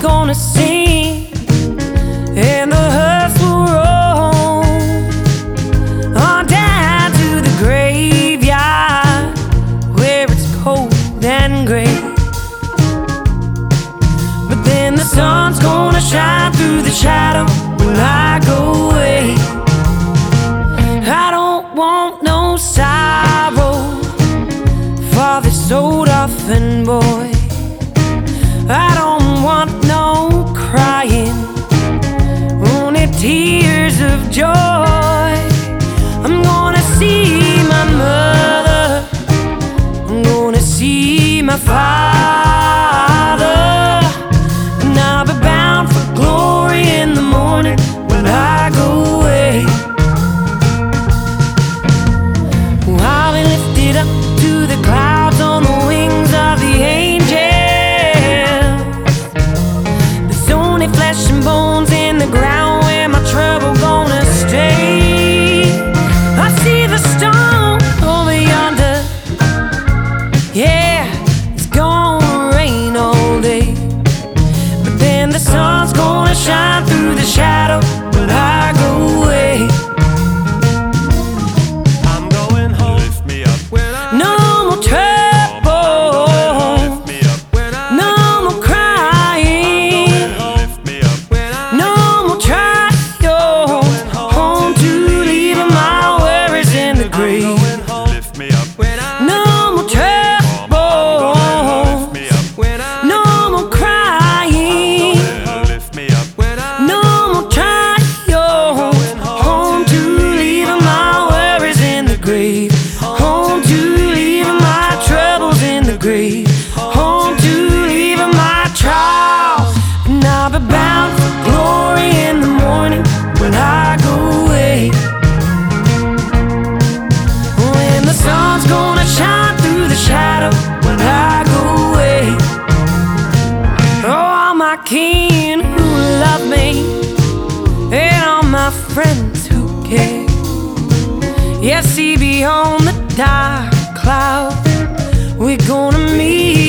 gonna sing, and the hearse will roll on down to the graveyard where it's cold and gray. But then the sun's gonna shine through the shadow when I go. Yeah. Home to leaving my troubles in the grave. Home to leaving my trials. And I'll be bound for glory in the morning when I go away. When the sun's gonna shine through the shadow when I go away. Oh, all my kin who love me and all my friends who care. Yes, see beyond the dark cloud. We're gonna meet.